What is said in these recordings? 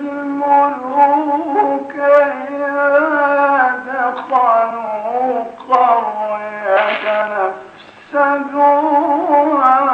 الملوك إذا دخلوا قرية نفسدوها.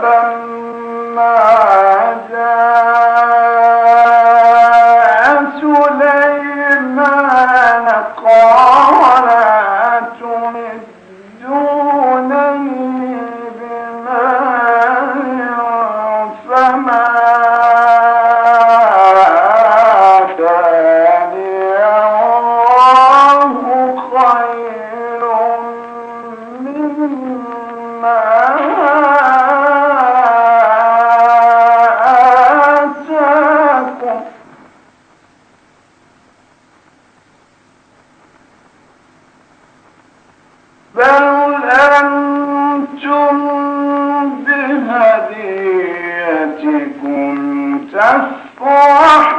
فلما بل أنتم بهديتكم تفرحون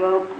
rope